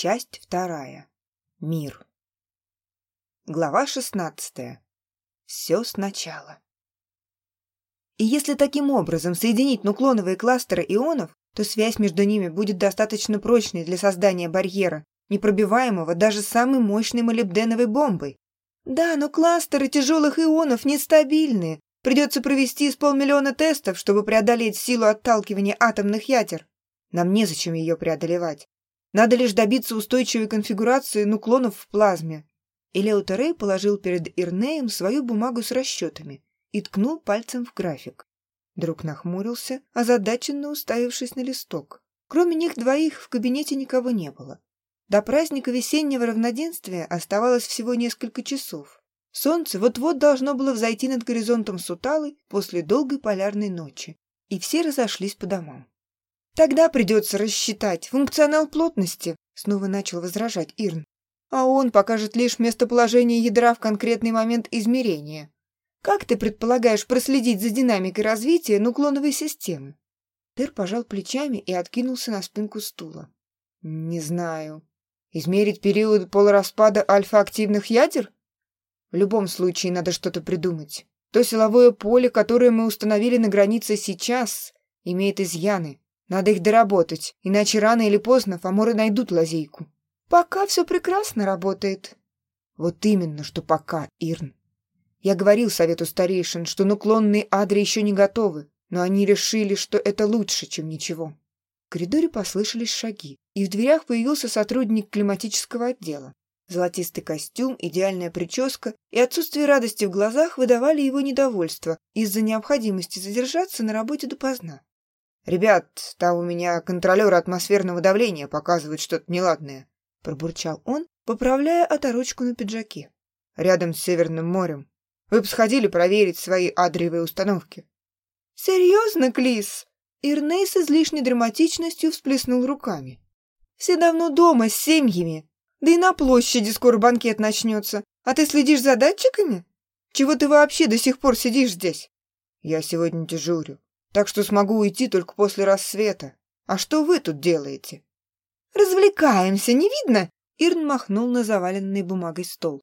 Часть вторая. Мир. Глава шестнадцатая. Все сначала. И если таким образом соединить нуклоновые кластеры ионов, то связь между ними будет достаточно прочной для создания барьера, непробиваемого даже самой мощной молибденовой бомбой. Да, но кластеры тяжелых ионов нестабильные. Придется провести с полмиллиона тестов, чтобы преодолеть силу отталкивания атомных ядер. Нам незачем ее преодолевать. Надо лишь добиться устойчивой конфигурации нуклонов в плазме. И Леутерей положил перед Ирнеем свою бумагу с расчетами и ткнул пальцем в график. Друг нахмурился, озадаченно уставившись на листок. Кроме них двоих в кабинете никого не было. До праздника весеннего равноденствия оставалось всего несколько часов. Солнце вот-вот должно было взойти над горизонтом Суталы после долгой полярной ночи, и все разошлись по домам. «Тогда придется рассчитать функционал плотности», — снова начал возражать Ирн. «А он покажет лишь местоположение ядра в конкретный момент измерения. Как ты предполагаешь проследить за динамикой развития нуклоновой системы?» Тер пожал плечами и откинулся на спинку стула. «Не знаю. Измерить период полураспада альфа-активных ядер? В любом случае надо что-то придумать. То силовое поле, которое мы установили на границе сейчас, имеет изъяны. Надо их доработать, иначе рано или поздно фаморы найдут лазейку. Пока все прекрасно работает. Вот именно, что пока, Ирн. Я говорил совету старейшин, что нуклонные адри еще не готовы, но они решили, что это лучше, чем ничего. В коридоре послышались шаги, и в дверях появился сотрудник климатического отдела. Золотистый костюм, идеальная прическа и отсутствие радости в глазах выдавали его недовольство из-за необходимости задержаться на работе допоздна. «Ребят, там у меня контролер атмосферного давления показывает что-то неладное», пробурчал он, поправляя оторочку на пиджаке. «Рядом с Северным морем. Вы бы сходили проверить свои адриевые установки». «Серьезно, Клис?» Ирней с излишней драматичностью всплеснул руками. «Все давно дома, с семьями. Да и на площади скоро банкет начнется. А ты следишь за датчиками? Чего ты вообще до сих пор сидишь здесь?» «Я сегодня дежурю», так что смогу уйти только после рассвета. А что вы тут делаете?» «Развлекаемся, не видно?» Ирн махнул на заваленный бумагой стол.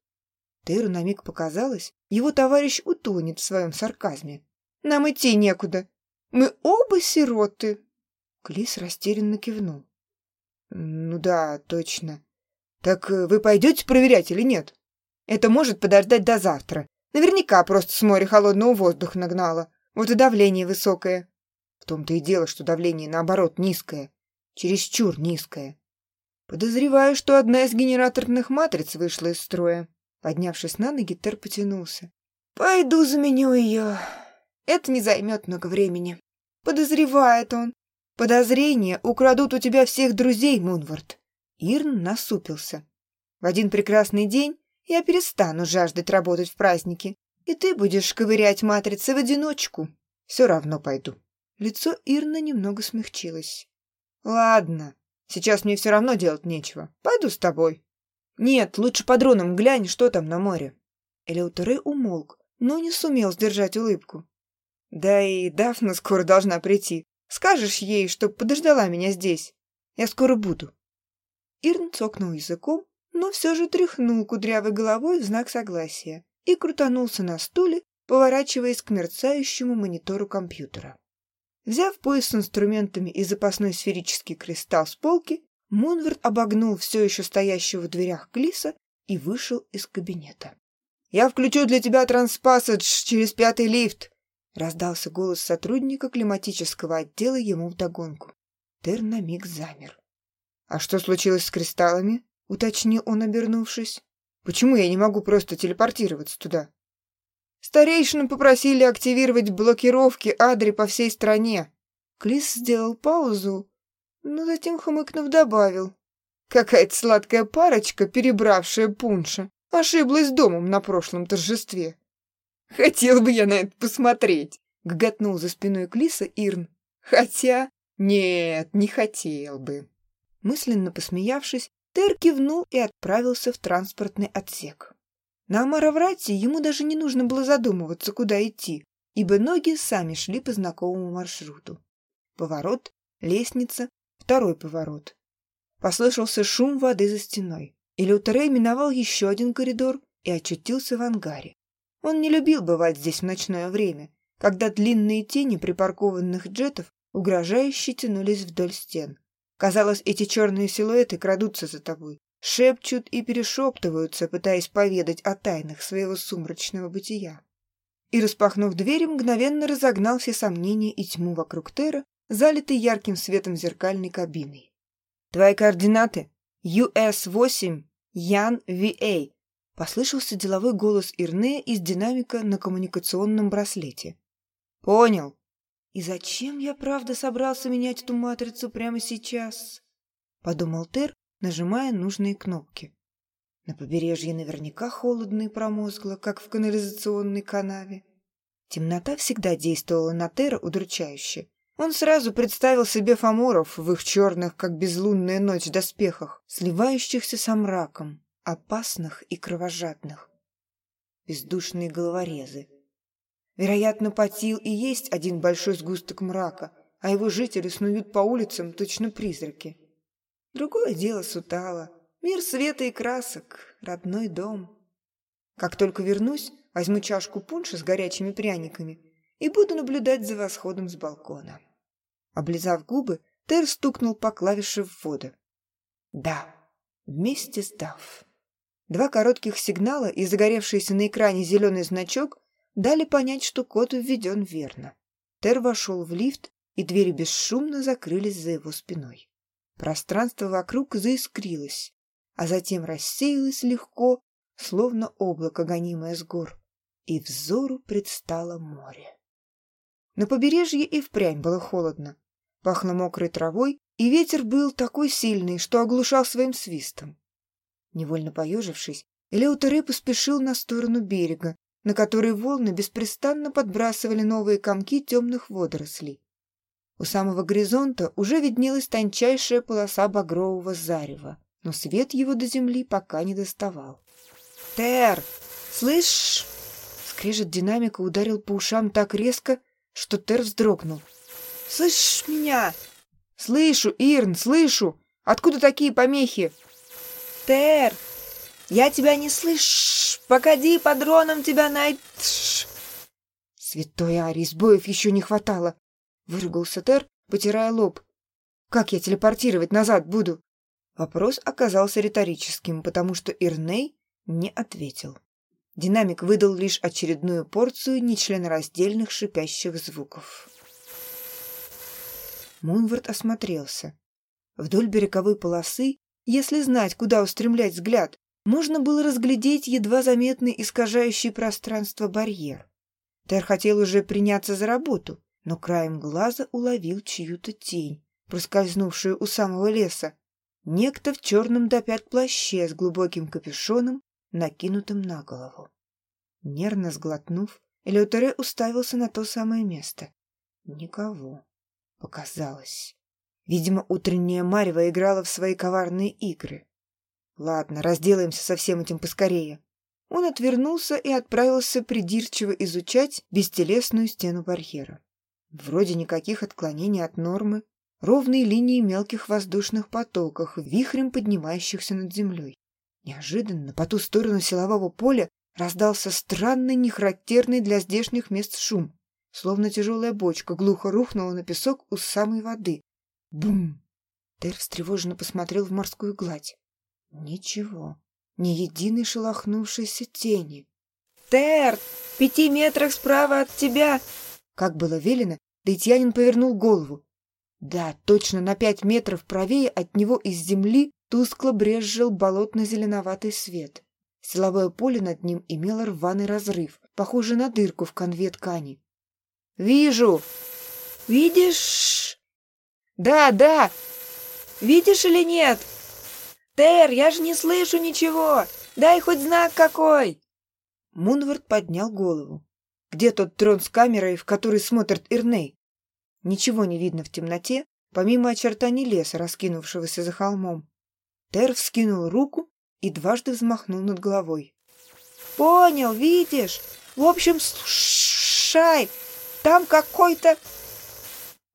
Теру на миг показалось, его товарищ утонет в своем сарказме. «Нам идти некуда. Мы оба сироты». Клис растерянно кивнул. «Ну да, точно. Так э, вы пойдете проверять или нет? Это может подождать до завтра. Наверняка просто с моря холодного воздуха нагнало. Вот и давление высокое. В том-то и дело, что давление, наоборот, низкое. Чересчур низкое. Подозреваю, что одна из генераторных матриц вышла из строя. Поднявшись на ноги, Тер потянулся. «Пойду заменю ее. Это не займет много времени. Подозревает он. Подозрения украдут у тебя всех друзей, Мунвард». Ирн насупился. «В один прекрасный день я перестану жаждать работать в празднике и ты будешь ковырять матрицы в одиночку. Все равно пойду». Лицо Ирны немного смягчилось. «Ладно, сейчас мне все равно делать нечего. Пойду с тобой». «Нет, лучше по дронам глянь, что там на море». Элеутере умолк, но не сумел сдержать улыбку. «Да и Дафна скоро должна прийти. Скажешь ей, чтоб подождала меня здесь. Я скоро буду». Ирн цокнул языком, но все же тряхнул кудрявой головой в знак согласия и крутанулся на стуле, поворачиваясь к мерцающему монитору компьютера. Взяв пояс с инструментами и запасной сферический кристалл с полки, Мунверт обогнул все еще стоящего в дверях Клиса и вышел из кабинета. «Я включу для тебя транспассаж через пятый лифт!» раздался голос сотрудника климатического отдела ему вдогонку. Тер на миг замер. «А что случилось с кристаллами?» — уточнил он, обернувшись. Почему я не могу просто телепортироваться туда? Старейшины попросили активировать блокировки Адри по всей стране. Клис сделал паузу, но затем, хмыкнув, добавил. Какая-то сладкая парочка, перебравшая пунша, ошиблась домом на прошлом торжестве. Хотел бы я на это посмотреть, гоготнул за спиной Клиса Ирн. Хотя... Нет, не хотел бы. Мысленно посмеявшись, Тер кивнул и отправился в транспортный отсек. На Амараврате ему даже не нужно было задумываться, куда идти, ибо ноги сами шли по знакомому маршруту. Поворот, лестница, второй поворот. Послышался шум воды за стеной. И Лютерей миновал еще один коридор и очутился в ангаре. Он не любил бывать здесь в ночное время, когда длинные тени припаркованных джетов угрожающе тянулись вдоль стен. Казалось, эти черные силуэты крадутся за тобой, шепчут и перешептываются, пытаясь поведать о тайнах своего сумрачного бытия. И, распахнув дверь, мгновенно разогнал все сомнения и тьму вокруг Тера, залитой ярким светом зеркальной кабиной. «Твои координаты? US-8, Ян VA», — послышался деловой голос Ирне из динамика на коммуникационном браслете. «Понял», и зачем я, правда, собрался менять эту матрицу прямо сейчас? Подумал Тер, нажимая нужные кнопки. На побережье наверняка холодно и промозгло, как в канализационной канаве. Темнота всегда действовала на Тера удручающе. Он сразу представил себе фаморов в их черных, как безлунная ночь, доспехах, сливающихся со мраком, опасных и кровожадных. Бездушные головорезы, Вероятно, Патил и есть один большой сгусток мрака, а его жители снуют по улицам точно призраки. Другое дело Сутала. Мир света и красок, родной дом. Как только вернусь, возьму чашку пунша с горячими пряниками и буду наблюдать за восходом с балкона. Облизав губы, Тер стукнул по клавише ввода. Да, вместе с Дав. Два коротких сигнала и загоревшийся на экране зеленый значок дали понять, что код введен верно. Тер вошел в лифт, и двери бесшумно закрылись за его спиной. Пространство вокруг заискрилось, а затем рассеялось легко, словно облако, гонимое с гор, и взору предстало море. На побережье и впрямь было холодно. Пахло мокрой травой, и ветер был такой сильный, что оглушал своим свистом. Невольно поежившись, Элеутере поспешил на сторону берега, на который волны беспрестанно подбрасывали новые комки темных водорослей. У самого горизонта уже виднелась тончайшая полоса багрового зарева, но свет его до земли пока не доставал. «Тер! Слышь?» Скрежет динамика ударил по ушам так резко, что Тер вздрогнул. «Слышишь меня?» «Слышу, Ирн, слышу! Откуда такие помехи?» «Тер! Я тебя не слышу!» Погоди, по дронам тебя найд... Святой Арий, сбоев еще не хватало. Выругался Тер, потирая лоб. Как я телепортировать назад буду? Вопрос оказался риторическим, потому что Ирней не ответил. Динамик выдал лишь очередную порцию нечленораздельных шипящих звуков. Мунвард осмотрелся. Вдоль береговой полосы, если знать, куда устремлять взгляд, можно было разглядеть едва заметный искажающий пространство барьер. Тер хотел уже приняться за работу, но краем глаза уловил чью-то тень, проскользнувшую у самого леса. Некто в черном до пят плаще с глубоким капюшоном, накинутым на голову. Нервно сглотнув, Элеутере уставился на то самое место. Никого. Показалось. Видимо, утренняя Марева играла в свои коварные игры. Ладно, разделаемся со всем этим поскорее. Он отвернулся и отправился придирчиво изучать бестелесную стену барьера. Вроде никаких отклонений от нормы, ровные линии мелких воздушных потоков, вихрем поднимающихся над землей. Неожиданно по ту сторону силового поля раздался странный, нехарактерный для здешних мест шум, словно тяжелая бочка глухо рухнула на песок у самой воды. Бум! Тер встревоженно посмотрел в морскую гладь. Ничего, ни единой шелохнувшейся тени. «Тер, в пяти метрах справа от тебя!» Как было велено, Дейтьянин повернул голову. Да, точно на пять метров правее от него из земли тускло брезжил болотно-зеленоватый свет. Силовое поле над ним имело рваный разрыв, похожий на дырку в конве ткани. «Вижу!» «Видишь?» «Да, да!» «Видишь или нет?» «Тер, я же не слышу ничего! Дай хоть знак какой!» Мунвард поднял голову. «Где тот трон с камерой, в который смотрит Ирней?» Ничего не видно в темноте, помимо очертаний леса, раскинувшегося за холмом. Тер вскинул руку и дважды взмахнул над головой. «Понял, видишь? В общем, слушай, там какой-то...»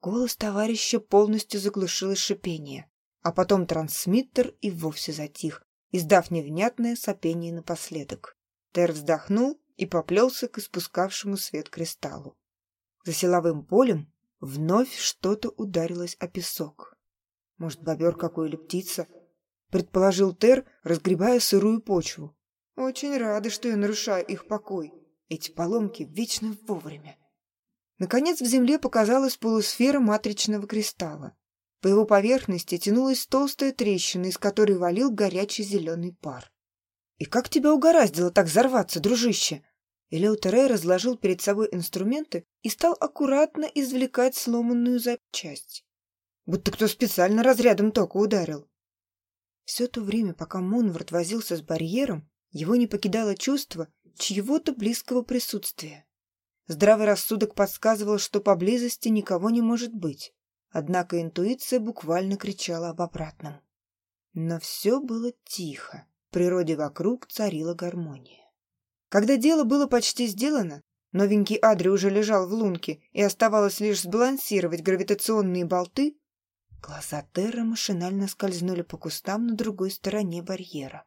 Голос товарища полностью заглушило шипение. А потом трансмиттер и вовсе затих, издав невнятное сопение напоследок. Тер вздохнул и поплелся к испускавшему свет кристаллу. За силовым полем вновь что-то ударилось о песок. Может, бобер какой или птица? Предположил Тер, разгребая сырую почву. Очень рада, что я нарушаю их покой. Эти поломки вечно вовремя. Наконец в земле показалась полусфера матричного кристалла. По его поверхности тянулась толстая трещина, из которой валил горячий зеленый пар. «И как тебя угораздило так взорваться, дружище?» Элео Террей разложил перед собой инструменты и стал аккуратно извлекать сломанную запчасть. Будто кто специально разрядом тока ударил. Все то время, пока Монвард возился с барьером, его не покидало чувство чьего-то близкого присутствия. Здравый рассудок подсказывал, что поблизости никого не может быть. Однако интуиция буквально кричала об обратном. Но все было тихо. В природе вокруг царила гармония. Когда дело было почти сделано, новенький Адри уже лежал в лунке и оставалось лишь сбалансировать гравитационные болты, глаза Терра машинально скользнули по кустам на другой стороне барьера.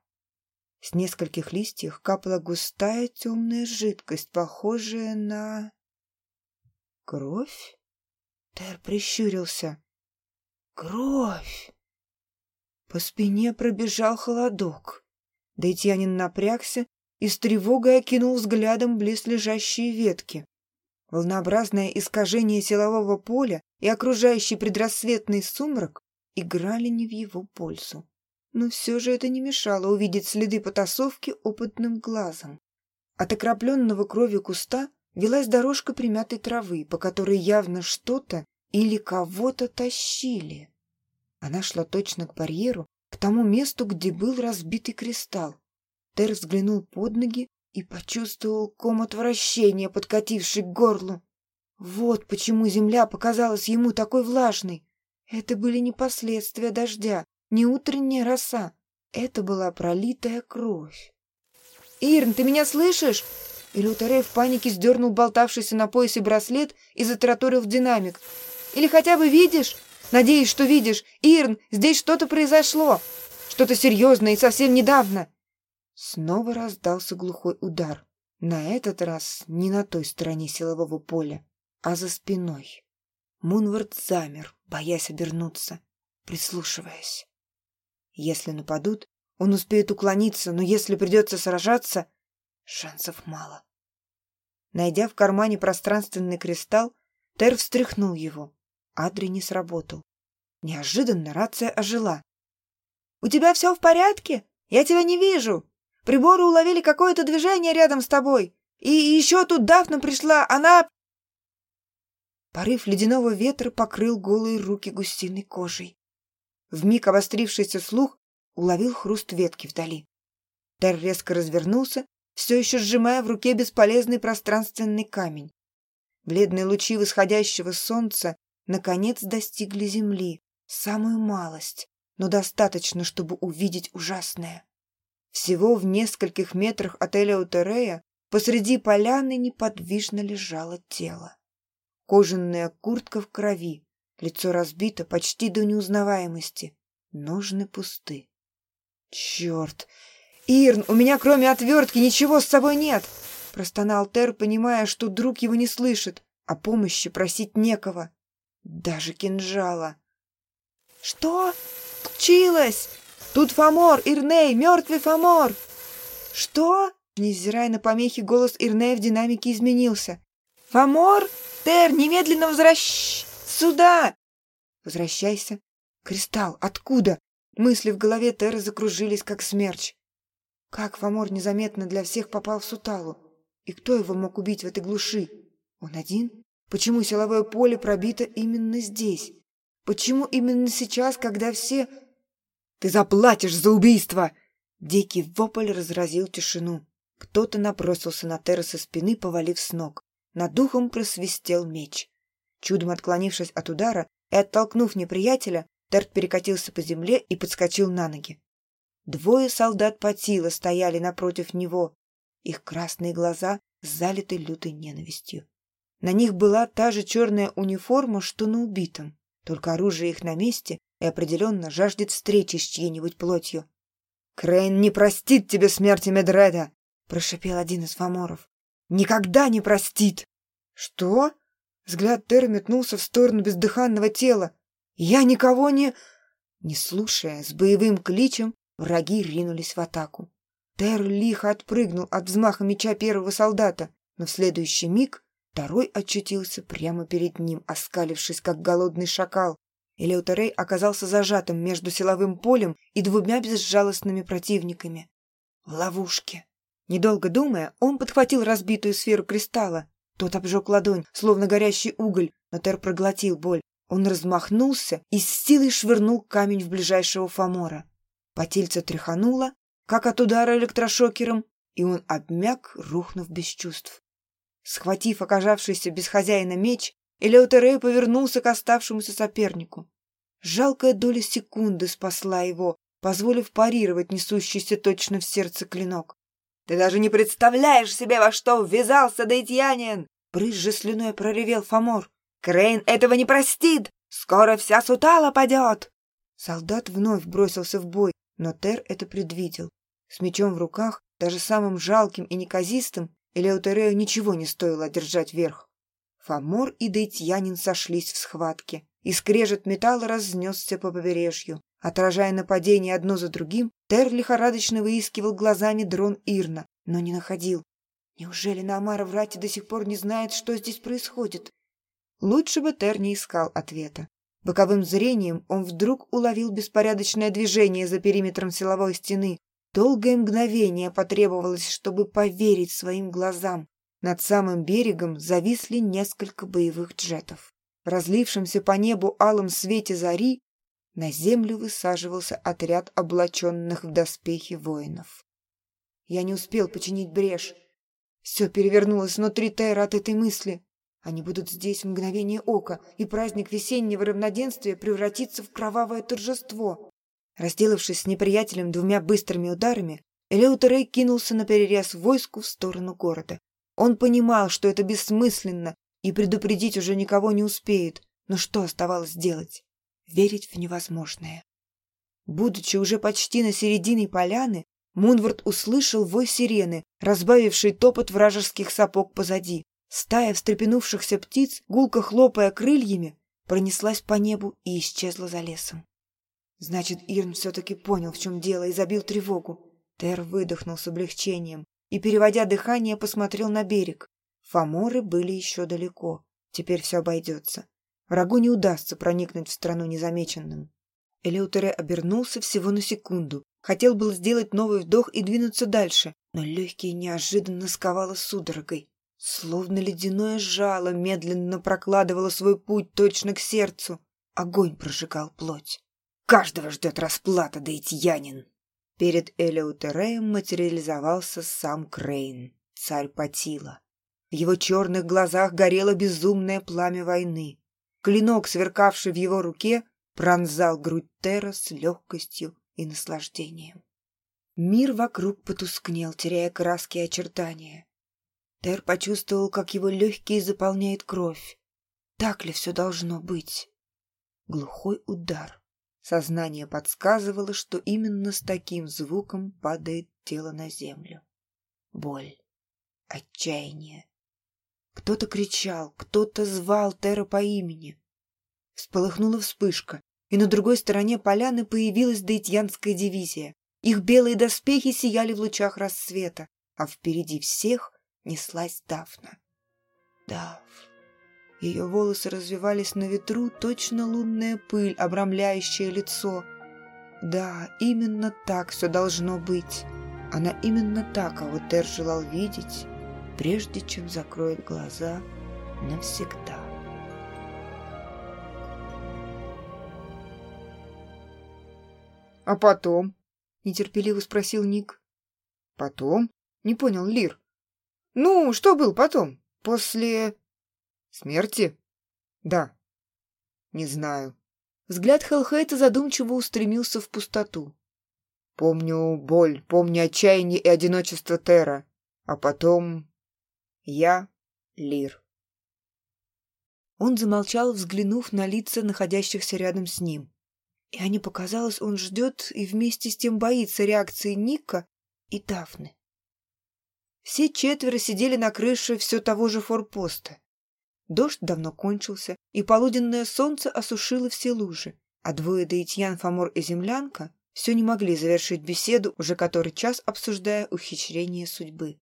С нескольких листьев капала густая темная жидкость, похожая на... Кровь? Тер прищурился. Кровь! По спине пробежал холодок. Дейтьянин напрягся и с тревогой окинул взглядом близлежащие ветки. Волнообразное искажение силового поля и окружающий предрассветный сумрак играли не в его пользу. Но все же это не мешало увидеть следы потасовки опытным глазом. От окропленного кровью куста велась дорожка примятой травы, по которой явно что-то или кого-то тащили. Она шла точно к барьеру, к тому месту, где был разбитый кристалл. Тер взглянул под ноги и почувствовал ком отвращения, подкативший к горлу. Вот почему земля показалась ему такой влажной. Это были не последствия дождя, не утренняя роса. Это была пролитая кровь. «Ирн, ты меня слышишь?» Илютерей в панике сдернул болтавшийся на поясе браслет и затараторил в динамик. «Или хотя бы видишь? Надеюсь, что видишь. Ирн, здесь что-то произошло. Что-то серьезное и совсем недавно. Снова раздался глухой удар. На этот раз не на той стороне силового поля, а за спиной. Мунвард замер, боясь обернуться, прислушиваясь. Если нападут, он успеет уклониться, но если придется сражаться, шансов мало. Найдя в кармане пространственный кристалл, Тер встряхнул его. Адри не сработал. Неожиданно рация ожила. «У тебя все в порядке? Я тебя не вижу!» Приборы уловили какое-то движение рядом с тобой. И еще тут Дафна пришла, она...» Порыв ледяного ветра покрыл голые руки гусиной кожей. Вмиг обострившийся слух уловил хруст ветки вдали. Тер резко развернулся, все еще сжимая в руке бесполезный пространственный камень. Бледные лучи восходящего солнца наконец достигли земли, самую малость, но достаточно, чтобы увидеть ужасное. Всего в нескольких метрах от Элеутерея посреди поляны неподвижно лежало тело. Кожаная куртка в крови, лицо разбито почти до неузнаваемости, ножны пусты. «Черт! Ирн, у меня кроме отвертки ничего с собой нет!» Простонал Тер, понимая, что друг его не слышит, а помощи просить некого. Даже кинжала. «Что случилось?» Тут Фомор, Ирней, мертвый Фомор!» «Что?» Невзирая на помехи, голос Ирнея в динамике изменился. «Фомор? Тер, немедленно возвращ... сюда!» «Возвращайся!» «Кристалл, откуда?» Мысли в голове Теры закружились, как смерч. Как Фомор незаметно для всех попал в Суталу? И кто его мог убить в этой глуши? Он один? Почему силовое поле пробито именно здесь? Почему именно сейчас, когда все ты заплатишь за убийство!» Дикий вопль разразил тишину. Кто-то набросился на Терра со спины, повалив с ног. Над духом просвистел меч. Чудом отклонившись от удара и оттолкнув неприятеля, Терт перекатился по земле и подскочил на ноги. Двое солдат Патила стояли напротив него. Их красные глаза залиты лютой ненавистью. На них была та же черная униформа, что на убитом, только оружие их на месте, и определенно жаждет встречи с чьей-нибудь плотью. «Крейн не простит тебе смерти Медреда!» — прошипел один из фаморов. «Никогда не простит!» «Что?» Взгляд Тера метнулся в сторону бездыханного тела. «Я никого не...» Не слушая, с боевым кличем враги ринулись в атаку. Тер лихо отпрыгнул от взмаха меча первого солдата, но в следующий миг второй очутился прямо перед ним, оскалившись, как голодный шакал. Элеутерей оказался зажатым между силовым полем и двумя безжалостными противниками. В ловушке. Недолго думая, он подхватил разбитую сферу кристалла. Тот обжег ладонь, словно горящий уголь, но Тер проглотил боль. Он размахнулся и с силой швырнул камень в ближайшего фамора. Потельце тряхануло, как от удара электрошокером, и он обмяк, рухнув без чувств. Схватив оказавшийся без хозяина меч, Элеутерей повернулся к оставшемуся сопернику. Жалкая доля секунды спасла его, позволив парировать несущийся точно в сердце клинок. «Ты даже не представляешь себе, во что ввязался, Дейтьянин!» Брызжа слюной проревел Фомор. «Крейн этого не простит! Скоро вся сутала падет!» Солдат вновь бросился в бой, но Тер это предвидел. С мечом в руках, даже самым жалким и неказистым, Элеутерею ничего не стоило одержать верх. Фомор и Дейтьянин сошлись в схватке, и скрежет металла разнесся по побережью. Отражая нападения одно за другим, Тер лихорадочно выискивал глазами дрон Ирна, но не находил. Неужели Наамара Врати до сих пор не знает, что здесь происходит? Лучше бы Тер не искал ответа. Боковым зрением он вдруг уловил беспорядочное движение за периметром силовой стены. Долгое мгновение потребовалось, чтобы поверить своим глазам. Над самым берегом зависли несколько боевых джетов. В разлившемся по небу алом свете зари на землю высаживался отряд облаченных в доспехи воинов. Я не успел починить брешь. Все перевернулось внутри Тайра от этой мысли. Они будут здесь в мгновение ока, и праздник весеннего равноденствия превратится в кровавое торжество. Разделавшись с неприятелем двумя быстрыми ударами, Элеутерей кинулся на перерез войску в сторону города. Он понимал, что это бессмысленно, и предупредить уже никого не успеет. Но что оставалось делать? Верить в невозможное. Будучи уже почти на середине поляны, Мунвард услышал вой сирены, разбавивший топот вражеских сапог позади. Стая встрепенувшихся птиц, гулко хлопая крыльями, пронеслась по небу и исчезла за лесом. Значит, Ирн все-таки понял, в чем дело, и забил тревогу. Тер выдохнул с облегчением и, переводя дыхание, посмотрел на берег. Фаморы были еще далеко. Теперь все обойдется. Врагу не удастся проникнуть в страну незамеченным. Элеутере обернулся всего на секунду. Хотел был сделать новый вдох и двинуться дальше, но легкие неожиданно сковало судорогой. Словно ледяное жало медленно прокладывало свой путь точно к сердцу. Огонь прожигал плоть. Каждого ждет расплата, Дейтьянин. Перед Элеутереем материализовался сам Крейн, царь Патила. В его черных глазах горело безумное пламя войны. Клинок, сверкавший в его руке, пронзал грудь Тера с легкостью и наслаждением. Мир вокруг потускнел, теряя краски и очертания. Тер почувствовал, как его легкие заполняет кровь. Так ли все должно быть? Глухой удар. Сознание подсказывало, что именно с таким звуком падает тело на землю. Боль, отчаяние. Кто-то кричал, кто-то звал Тера по имени. Всполыхнула вспышка, и на другой стороне поляны появилась Дейтьянская дивизия. Их белые доспехи сияли в лучах рассвета, а впереди всех неслась Дафна. Даф. Ее волосы развивались на ветру, точно лунная пыль, обрамляющая лицо. Да, именно так все должно быть. Она именно так кого Тер желал видеть, прежде чем закроет глаза навсегда. «А потом?» — нетерпеливо спросил Ник. «Потом?» — не понял Лир. «Ну, что был потом? После...» Смерти? Да. Не знаю. Взгляд Хелхейта задумчиво устремился в пустоту. Помню боль, помню отчаяние и одиночество Тера. А потом... Я Лир. Он замолчал, взглянув на лица находящихся рядом с ним. И Ане показалось, он ждет и вместе с тем боится реакции Ника и Дафны. Все четверо сидели на крыше все того же форпоста. Дождь давно кончился, и полуденное солнце осушило все лужи, а двое Даитьян, Фомор и Землянка все не могли завершить беседу, уже который час обсуждая ухищрение судьбы.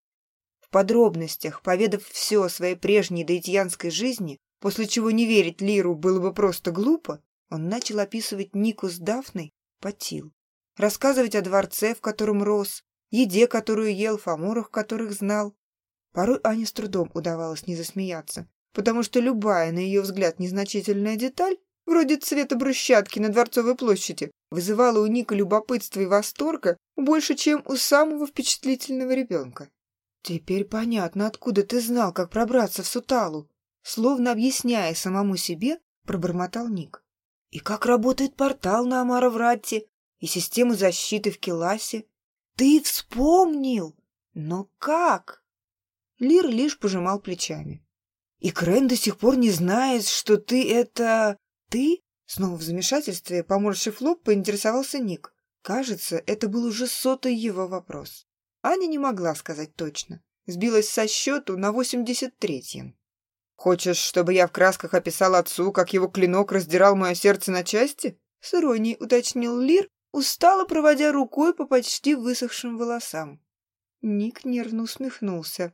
В подробностях, поведав все о своей прежней даитьянской жизни, после чего не верить Лиру было бы просто глупо, он начал описывать Нику с Дафной Патил, рассказывать о дворце, в котором рос, еде, которую ел, фаморах, которых знал. Порой Ане с трудом удавалось не засмеяться, потому что любая, на ее взгляд, незначительная деталь, вроде цвета брусчатки на Дворцовой площади, вызывала у Ника любопытство и восторга больше, чем у самого впечатлительного ребенка. «Теперь понятно, откуда ты знал, как пробраться в Суталу», словно объясняя самому себе, пробормотал Ник. «И как работает портал на Амаровратте, и система защиты в Келасе. Ты вспомнил! Но как?» Лир лишь пожимал плечами. «И Крен до сих пор не знает, что ты это... ты?» Снова в замешательстве, поморщив лоб, поинтересовался Ник. Кажется, это был уже сотый его вопрос. Аня не могла сказать точно. Сбилась со счету на восемьдесят третьем. «Хочешь, чтобы я в красках описал отцу, как его клинок раздирал мое сердце на части?» С иронией уточнил Лир, устало проводя рукой по почти высохшим волосам. Ник нервно усмехнулся.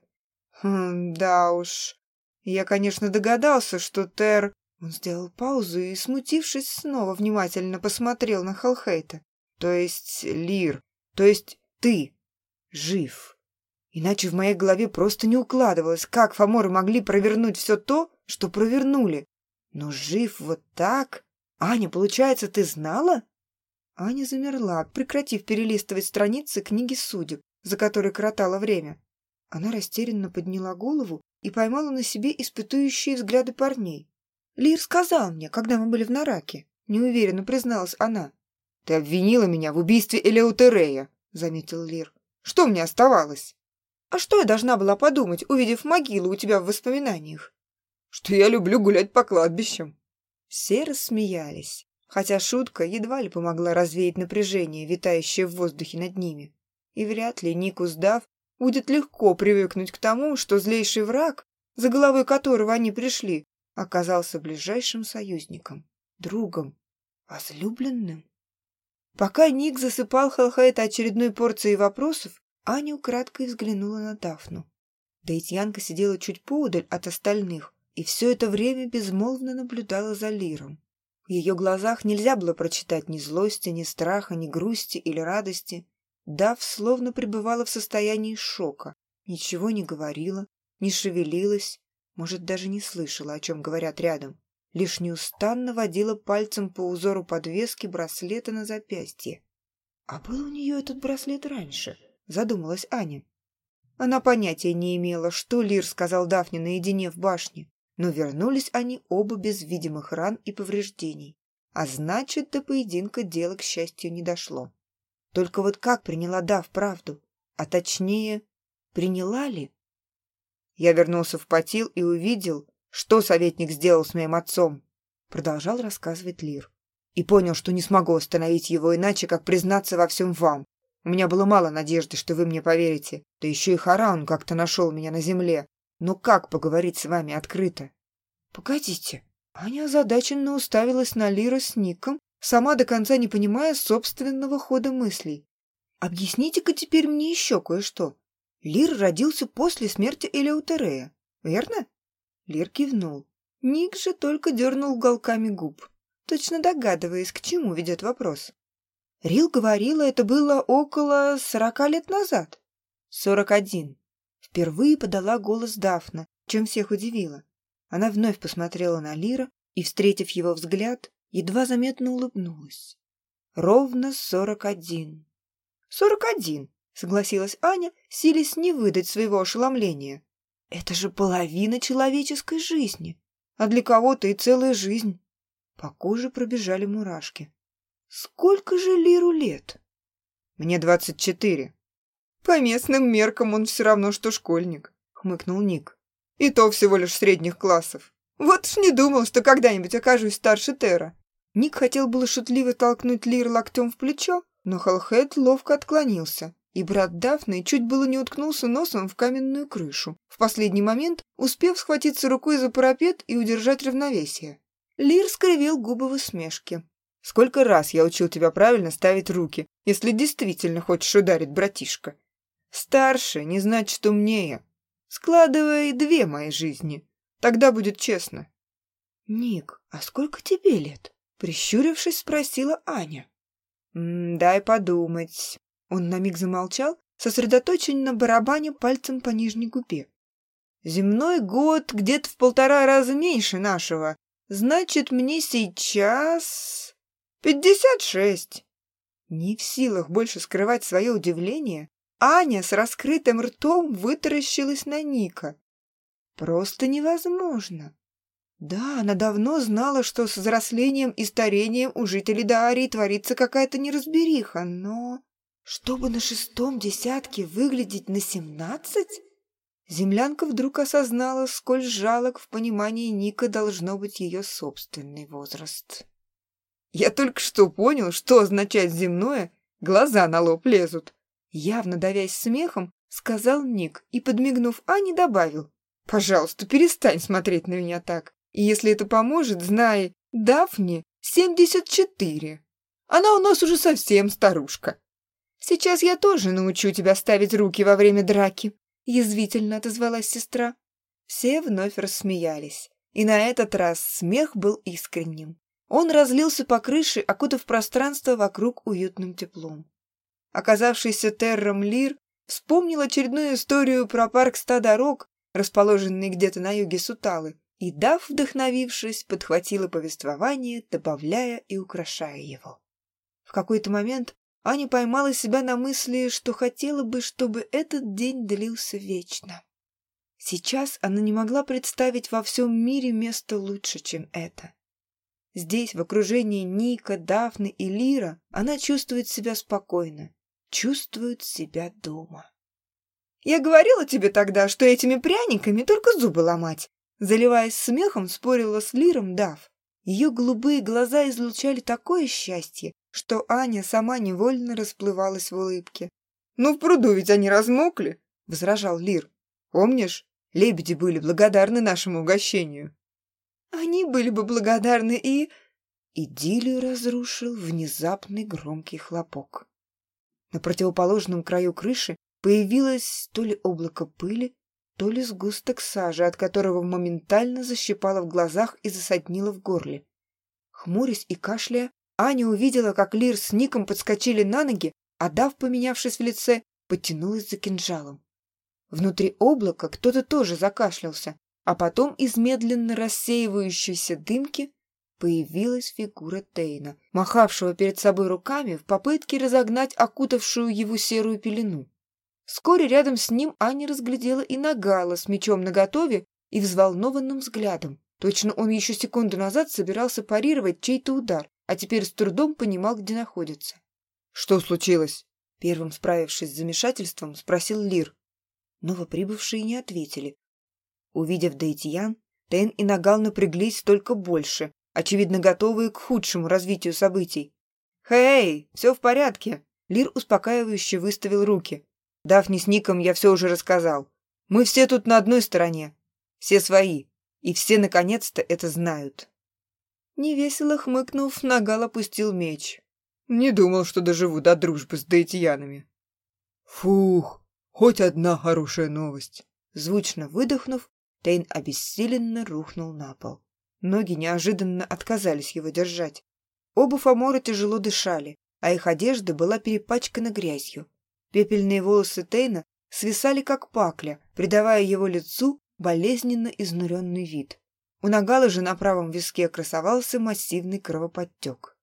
«Хм, да уж. Я, конечно, догадался, что Тер...» Он сделал паузу и, смутившись, снова внимательно посмотрел на Халхейта. «То есть Лир, то есть ты жив». Иначе в моей голове просто не укладывалось, как Фоморы могли провернуть все то, что провернули. Но жив вот так? Аня, получается, ты знала? Аня замерла, прекратив перелистывать страницы книги судеб, за которой коротала время. Она растерянно подняла голову и поймала на себе испытующие взгляды парней. «Лир сказал мне, когда мы были в Нараке», — неуверенно призналась она. «Ты обвинила меня в убийстве Элеутерея», — заметил Лир. «Что мне оставалось?» А что я должна была подумать, увидев могилу у тебя в воспоминаниях? Что я люблю гулять по кладбищам. Все рассмеялись, хотя шутка едва ли помогла развеять напряжение, витающее в воздухе над ними. И вряд ли Нику сдав, будет легко привыкнуть к тому, что злейший враг, за головой которого они пришли, оказался ближайшим союзником, другом, возлюбленным. Пока Ник засыпал Халхайта очередной порцией вопросов, Аня украдкой взглянула на Дафну. Даитьянка сидела чуть поудаль от остальных и все это время безмолвно наблюдала за Лиром. В ее глазах нельзя было прочитать ни злости, ни страха, ни грусти или радости. Дав словно пребывала в состоянии шока, ничего не говорила, не шевелилась, может, даже не слышала, о чем говорят рядом, лишь неустанно водила пальцем по узору подвески браслета на запястье. А был у нее этот браслет раньше — задумалась Аня. Она понятия не имела, что Лир сказал Дафне наедине в башне, но вернулись они оба без видимых ран и повреждений. А значит, до поединка дело, к счастью, не дошло. Только вот как приняла Дав правду? А точнее, приняла ли? Я вернулся в Патил и увидел, что советник сделал с моим отцом, продолжал рассказывать Лир. И понял, что не смогу остановить его иначе, как признаться во всем вам. У меня было мало надежды, что вы мне поверите. Да еще и Хараун как-то нашел меня на земле. Но как поговорить с вами открыто? Погодите. Аня озадаченно уставилась на Лира с Ником, сама до конца не понимая собственного хода мыслей. Объясните-ка теперь мне еще кое-что. Лир родился после смерти Элеутерея, верно? Лир кивнул. Ник же только дернул уголками губ, точно догадываясь, к чему ведет вопрос. Рил говорила, это было около сорока лет назад. Сорок один. Впервые подала голос Дафна, чем всех удивила. Она вновь посмотрела на Лира и, встретив его взгляд, едва заметно улыбнулась. Ровно сорок один. Сорок один, согласилась Аня, силясь не выдать своего ошеломления. Это же половина человеческой жизни, а для кого-то и целая жизнь. По коже пробежали мурашки. Сколько же Лиру лет? Мне двадцать четыре. По местным меркам он все равно, что школьник, хмыкнул Ник. И то всего лишь средних классов. Вот ж не думал, что когда-нибудь окажусь старше Тера. Ник хотел было шутливо толкнуть Лир локтем в плечо, но Халхед ловко отклонился, и брат Дафны чуть было не уткнулся носом в каменную крышу, в последний момент успев схватиться рукой за парапет и удержать равновесие. Лир скривил губы в усмешке. «Сколько раз я учил тебя правильно ставить руки, если действительно хочешь ударить братишка? Старше не значит умнее. Складывай две мои жизни, тогда будет честно». «Ник, а сколько тебе лет?» Прищурившись, спросила Аня. «М -м, «Дай подумать». Он на миг замолчал, сосредоточенно барабаня пальцем по нижней губе. «Земной год где-то в полтора раза меньше нашего. Значит, мне сейчас... пятьдесят шесть». Не в силах больше скрывать свое удивление, Аня с раскрытым ртом вытаращилась на Ника. Просто невозможно. Да, она давно знала, что с взрослением и старением у жителей Даарии творится какая-то неразбериха, но... Чтобы на шестом десятке выглядеть на семнадцать? Землянка вдруг осознала, сколь жалок в понимании Ника должно быть ее собственный возраст. «Я только что понял, что означает земное, глаза на лоб лезут!» Явно давясь смехом, сказал Ник и, подмигнув Ане, добавил. «Пожалуйста, перестань смотреть на меня так. И если это поможет, знай, Дафне 74. Она у нас уже совсем старушка. Сейчас я тоже научу тебя ставить руки во время драки, язвительно отозвалась сестра. Все вновь рассмеялись, и на этот раз смех был искренним. Он разлился по крыше, окутав пространство вокруг уютным теплом. Оказавшийся Терром Лир вспомнил очередную историю про парк ста дорог, расположенный где-то на юге Суталы, и, дав, вдохновившись, подхватила повествование, добавляя и украшая его. В какой-то момент Аня поймала себя на мысли, что хотела бы, чтобы этот день длился вечно. Сейчас она не могла представить во всем мире место лучше, чем это. Здесь, в окружении Ника, Дафны и Лира, она чувствует себя спокойно, чувствует себя дома. «Я говорила тебе тогда, что этими пряниками только зубы ломать», Заливаясь смехом, спорила с Лиром Дав. Ее голубые глаза излучали такое счастье, что Аня сама невольно расплывалась в улыбке. «Ну, в пруду ведь они размокли», — возражал Лир. «Помнишь, лебеди были благодарны нашему угощению». «Они были бы благодарны и...» Идиллию разрушил внезапный громкий хлопок. На противоположном краю крыши появилось то ли облако пыли, то ли сгусток сажи, от которого моментально защипало в глазах и засаднило в горле. Хмурясь и кашляя, Аня увидела, как Лир с Ником подскочили на ноги, а Дав, поменявшись в лице, потянулась за кинжалом. Внутри облака кто-то тоже закашлялся, а потом из медленно рассеивающейся дымки появилась фигура Тейна, махавшего перед собой руками в попытке разогнать окутавшую его серую пелену. Вскоре рядом с ним Аня разглядела и Нагала с мечом наготове и взволнованным взглядом. Точно он еще секунду назад собирался парировать чей-то удар, а теперь с трудом понимал, где находится. «Что случилось?» Первым справившись с замешательством, спросил Лир. Новоприбывшие не ответили. Увидев Дейтьян, Тейн и Нагал напряглись только больше, очевидно готовые к худшему развитию событий. «Хей, все в порядке!» Лир успокаивающе выставил руки. Дафне с Ником я все уже рассказал. Мы все тут на одной стороне. Все свои. И все наконец-то это знают. Невесело хмыкнув, Нагал опустил меч. Не думал, что доживу до дружбы с дейтиянами. Фух, хоть одна хорошая новость. Звучно выдохнув, Тейн обессиленно рухнул на пол. Ноги неожиданно отказались его держать. Оба Фомора тяжело дышали, а их одежда была перепачкана грязью. Пепельные волосы Тейна свисали как пакля, придавая его лицу болезненно изнуренный вид. У Нагала же на правом виске красовался массивный кровоподтек.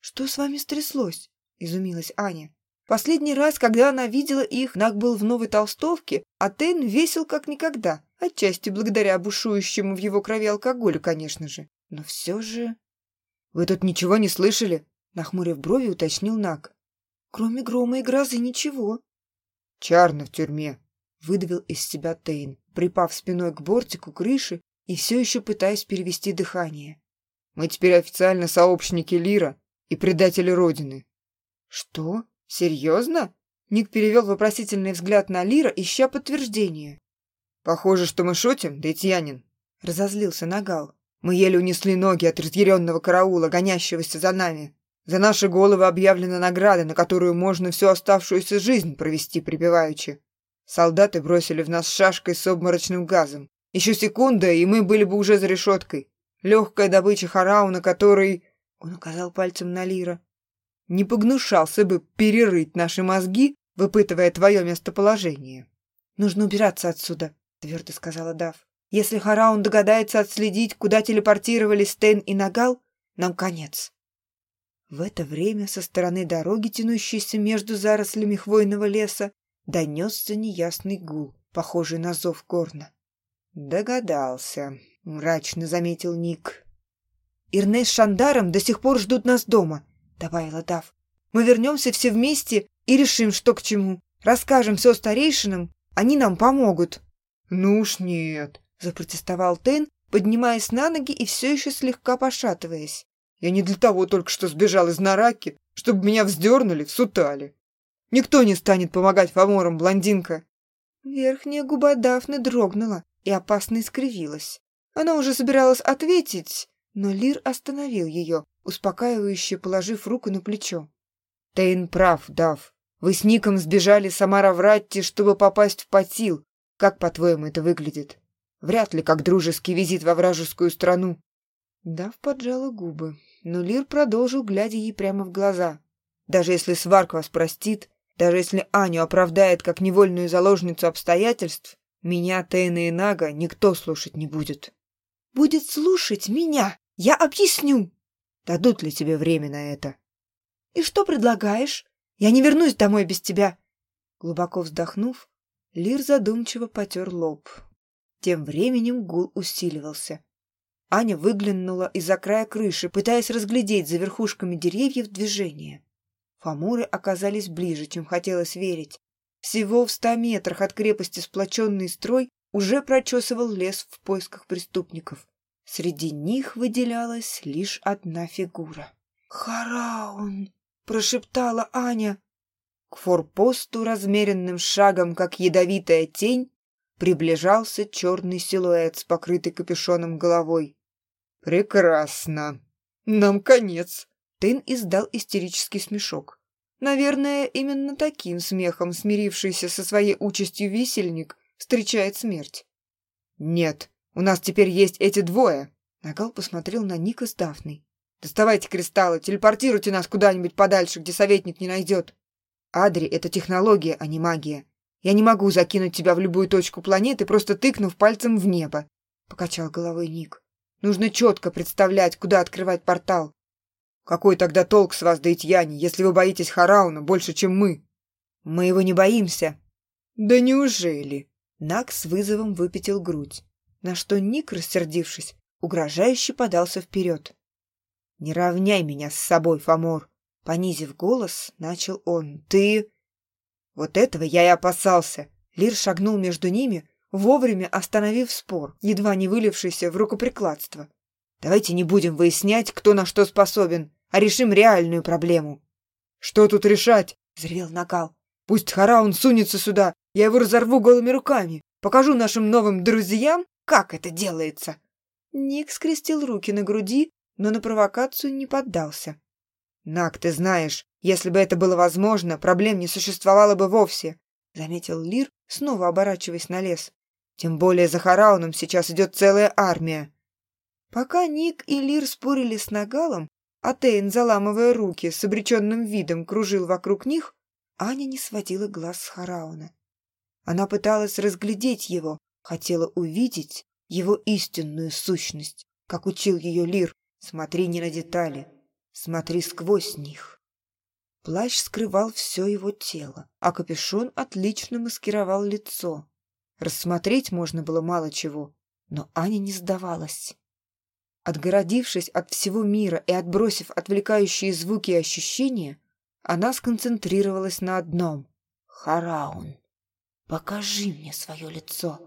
«Что с вами стряслось?» — изумилась Аня. Последний раз, когда она видела их, Наг был в новой толстовке, а Тейн весел как никогда, отчасти благодаря бушующему в его крови алкоголю, конечно же. Но все же... «Вы тут ничего не слышали?» — нахмурив брови, уточнил Наг. Кроме грома и грозы ничего. Чарна в тюрьме, выдавил из себя Тейн, припав спиной к бортику крыши и все еще пытаясь перевести дыхание. Мы теперь официально сообщники Лира и предатели Родины». «Что? Серьезно?» Ник перевел вопросительный взгляд на Лира, ища подтверждение. «Похоже, что мы шутим, Дейтьянин», — разозлился Нагал. «Мы еле унесли ноги от разъяренного караула, гонящегося за нами. За наши головы объявлена награда, на которую можно всю оставшуюся жизнь провести припеваючи. Солдаты бросили в нас шашкой с обморочным газом. Еще секунда, и мы были бы уже за решеткой. Легкая добыча Харауна, который...» Он указал пальцем на Лира. «Не погнушался бы перерыть наши мозги, выпытывая твое местоположение». «Нужно убираться отсюда», — твердо сказала Дав. «Если Хараун догадается отследить, куда телепортировались Стейн и Нагал, нам конец». В это время со стороны дороги, тянущейся между зарослями хвойного леса, донесся неясный гул, похожий на зов горна. «Догадался», — мрачно заметил Ник. «Ирней с Шандаром до сих пор ждут нас дома», — добавила Дав. «Мы вернемся все вместе и решим, что к чему. Расскажем все старейшинам, они нам помогут». «Ну уж нет», — запротестовал Тейн, поднимаясь на ноги и все еще слегка пошатываясь. «Я не для того только что сбежал из Нараки, чтобы меня вздернули, всутали. Никто не станет помогать фаморам, блондинка». Верхняя губа Дафны дрогнула и опасно искривилась. Она уже собиралась ответить, но Лир остановил ее, успокаивающе положив руку на плечо. «Тейн прав, Дав. Вы с Ником сбежали с Амара-Вратти, чтобы попасть в Патил. Как, по-твоему, это выглядит? Вряд ли как дружеский визит во вражескую страну». Дав поджала губы, но Лир продолжил, глядя ей прямо в глаза. «Даже если Сварк вас простит, даже если Аню оправдает как невольную заложницу обстоятельств, меня, Тейна и Нага, никто слушать не будет». «Будет слушать меня! Я объясню!» «Дадут ли тебе время на это?» «И что предлагаешь? Я не вернусь домой без тебя!» Глубоко вздохнув, Лир задумчиво потер лоб. Тем временем гул усиливался. Аня выглянула из-за края крыши, пытаясь разглядеть за верхушками деревьев движение. Фамуры оказались ближе, чем хотелось верить. Всего в ста метрах от крепости сплоченный строй уже прочесывал лес в поисках преступников. Среди них выделялась лишь одна фигура. «Хараун!» — прошептала Аня. К форпосту размеренным шагом, как ядовитая тень, приближался черный силуэт с покрытой капюшоном головой. «Прекрасно! Нам конец!» Тын издал истерический смешок. Наверное, именно таким смехом смирившийся со своей участью висельник встречает смерть. «Нет, у нас теперь есть эти двое!» Нагал посмотрел на Ника с Дафной. «Доставайте кристаллы, телепортируйте нас куда-нибудь подальше, где советник не найдет!» Адри — это технология, а не магия. Я не могу закинуть тебя в любую точку планеты, просто тыкнув пальцем в небо», — покачал головой Ник. «Нужно четко представлять, куда открывать портал. Какой тогда толк с вас, Дейтьяне, если вы боитесь Харауна больше, чем мы?» «Мы его не боимся». «Да неужели?» Нак с вызовом выпятил грудь, на что Ник, рассердившись, угрожающе подался вперед. «Не равняй меня с собой, Фомор!» Понизив голос, начал он. «Ты...» Вот этого я и опасался. Лир шагнул между ними, вовремя остановив спор, едва не вылившийся в рукоприкладство. «Давайте не будем выяснять, кто на что способен, а решим реальную проблему». «Что тут решать?» — взревел Накал. «Пусть Хараун сунется сюда, я его разорву голыми руками, покажу нашим новым друзьям, как это делается». Ник скрестил руки на груди, но на провокацию не поддался. «Нак, ты знаешь, если бы это было возможно, проблем не существовало бы вовсе», — заметил Лир, снова оборачиваясь на лес. «Тем более за Харауном сейчас идет целая армия». Пока Ник и Лир спорили с Нагалом, а Тейн, заламывая руки, с обреченным видом кружил вокруг них, Аня не сводила глаз с Харауна. Она пыталась разглядеть его, хотела увидеть его истинную сущность, как учил ее Лир. «Смотри не на детали, Смотри сквозь них. Плащ скрывал все его тело, а капюшон отлично маскировал лицо. Рассмотреть можно было мало чего, но Аня не сдавалась. Отгородившись от всего мира и отбросив отвлекающие звуки и ощущения, она сконцентрировалась на одном — «Хараун, покажи мне свое лицо!»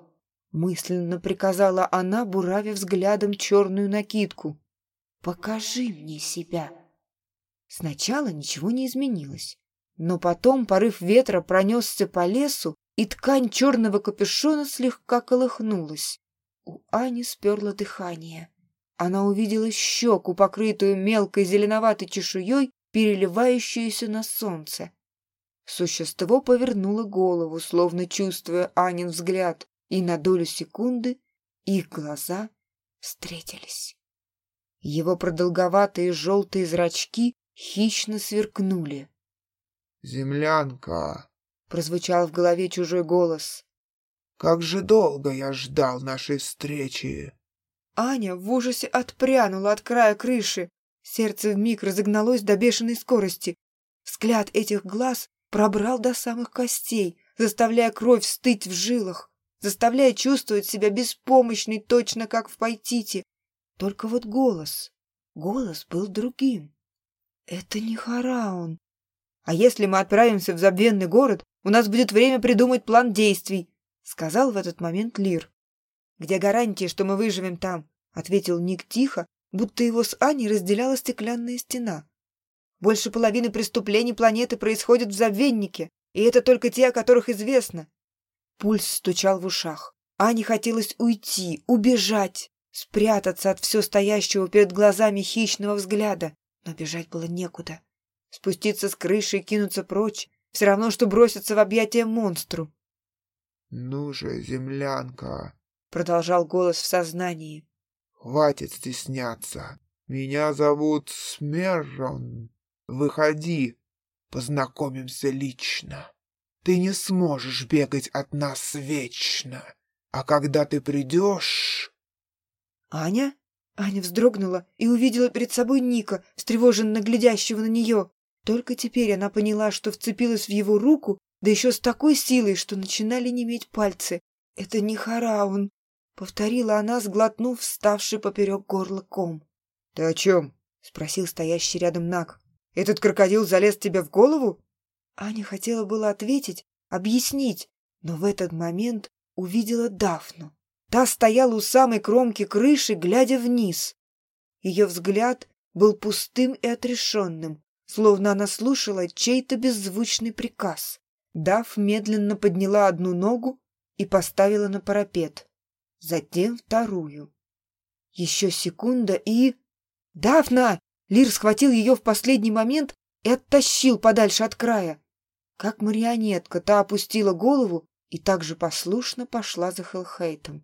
Мысленно приказала она, буравя взглядом черную накидку. Покажи мне себя». Сначала ничего не изменилось, но потом порыв ветра пронесся по лесу, и ткань черного капюшона слегка колыхнулась. У Ани сперло дыхание. Она увидела щеку, покрытую мелкой зеленоватой чешуей, переливающуюся на солнце. Существо повернуло голову, словно чувствуя Анин взгляд, и на долю секунды их глаза встретились. Его продолговатые желтые зрачки хищно сверкнули. «Землянка!» — прозвучал в голове чужой голос. «Как же долго я ждал нашей встречи!» Аня в ужасе отпрянула от края крыши. Сердце вмиг разогналось до бешеной скорости. Взгляд этих глаз пробрал до самых костей, заставляя кровь стыть в жилах, заставляя чувствовать себя беспомощной, точно как в Пайтите. Только вот голос, голос был другим. Это не Хараун. А если мы отправимся в забвенный город, у нас будет время придумать план действий, сказал в этот момент Лир. Где гарантия, что мы выживем там? ответил Ник тихо, будто его с Аней разделяла стеклянная стена. Больше половины преступлений планеты происходят в забвеннике, и это только те, о которых известно. Пульс стучал в ушах. Ане хотелось уйти, убежать, спрятаться от все стоящего перед глазами хищного взгляда, но бежать было некуда. Спуститься с крыши и кинуться прочь — все равно, что броситься в объятия монстру. «Ну же, землянка!» — продолжал голос в сознании. «Хватит стесняться. Меня зовут Смеррон. Выходи, познакомимся лично. Ты не сможешь бегать от нас вечно, а когда ты придешь...» «Аня?» Аня вздрогнула и увидела перед собой Ника, встревоженно глядящего на нее. Только теперь она поняла, что вцепилась в его руку, да еще с такой силой, что начинали неметь пальцы. «Это не Хараун», — повторила она, сглотнув вставший поперек горла ком. «Ты о чем?» — спросил стоящий рядом Нак. Этот крокодил залез тебе в голову?» Аня хотела было ответить, объяснить, но в этот момент увидела Дафну. Та стояла у самой кромки крыши, глядя вниз. Ее взгляд был пустым и отрешенным, словно она слушала чей-то беззвучный приказ. Даф медленно подняла одну ногу и поставила на парапет, затем вторую. Еще секунда и... «Дафна!» Лир схватил ее в последний момент и оттащил подальше от края. Как марионетка, та опустила голову и также послушно пошла за Хелхейтом.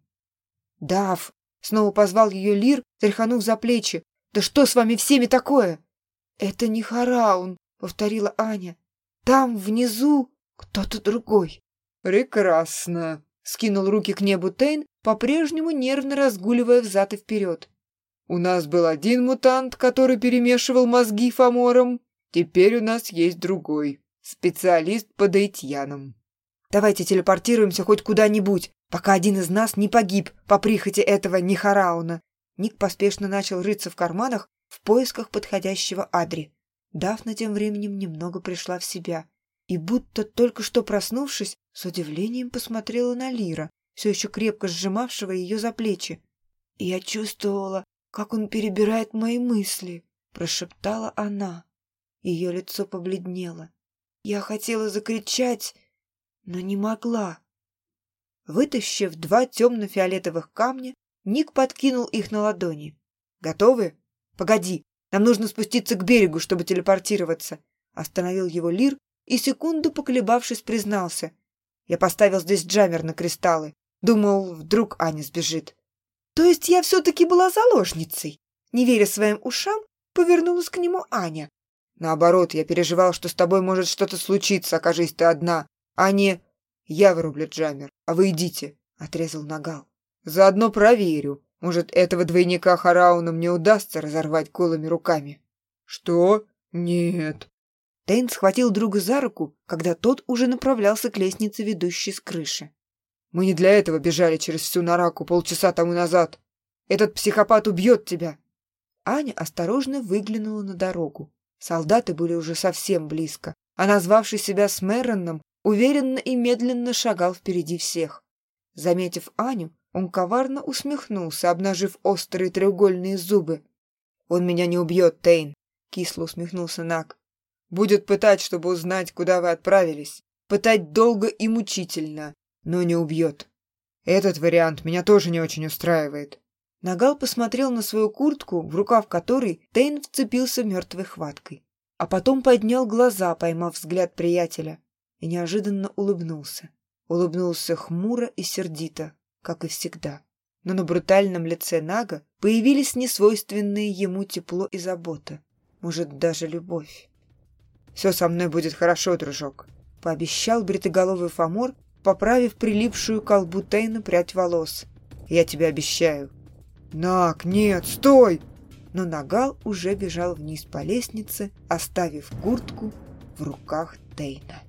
«Дав!» — снова позвал ее Лир, тряханув за плечи. «Да что с вами всеми такое?» «Это не Хараун», — повторила Аня. «Там, внизу, кто-то другой». «Прекрасно!» — скинул руки к небу Тейн, по-прежнему нервно разгуливая взад и вперед. У нас был один мутант, который перемешивал мозги фамором. Теперь у нас есть другой. Специалист по дейтьянам. Давайте телепортируемся хоть куда-нибудь, пока один из нас не погиб по прихоти этого Нихарауна. Ник поспешно начал рыться в карманах в поисках подходящего Адри. Дафна тем временем немного пришла в себя и, будто только что проснувшись, с удивлением посмотрела на Лира, все еще крепко сжимавшего ее за плечи. Я чувствовала, как он перебирает мои мысли!» — прошептала она. Ее лицо побледнело. Я хотела закричать, но не могла. Вытащив два темно-фиолетовых камня, Ник подкинул их на ладони. «Готовы? Погоди, нам нужно спуститься к берегу, чтобы телепортироваться», остановил его Лир и, секунду поколебавшись, признался. «Я поставил здесь джаммер на кристаллы. Думал, вдруг Аня сбежит». То есть я все-таки была заложницей? Не веря своим ушам, повернулась к нему Аня. Наоборот, я переживал, что с тобой может что-то случиться, окажись ты одна, а не... Я вырублю Джаммер, а вы идите, — отрезал Нагал. Заодно проверю. Может, этого двойника Харауна мне удастся разорвать голыми руками. Что? Нет. Тейн схватил друга за руку, когда тот уже направлялся к лестнице, ведущей с крыши. Мы не для этого бежали через всю Нараку полчаса тому назад. Этот психопат убьет тебя!» Аня осторожно выглянула на дорогу. Солдаты были уже совсем близко, а назвавший себя Смерроном уверенно и медленно шагал впереди всех. Заметив Аню, он коварно усмехнулся, обнажив острые треугольные зубы. «Он меня не убьет, Тейн», — кисло усмехнулся Нак. «Будет пытать, чтобы узнать, куда вы отправились. Пытать долго и мучительно, но не убьет. Этот вариант меня тоже не очень устраивает». Нагал посмотрел на свою куртку, в рукав которой Тейн вцепился мертвой хваткой, а потом поднял глаза, поймав взгляд приятеля, и неожиданно улыбнулся. Улыбнулся хмуро и сердито, как и всегда. Но на брутальном лице Нага появились несвойственные ему тепло и забота. Может, даже любовь. «Все со мной будет хорошо, дружок», — пообещал бритоголовый Фомор, поправив прилипшую к колбу Тейна прядь волос. «Я тебе обещаю». «Наг, нет, стой!» Но Нагал уже бежал вниз по лестнице, оставив куртку в руках Тейна.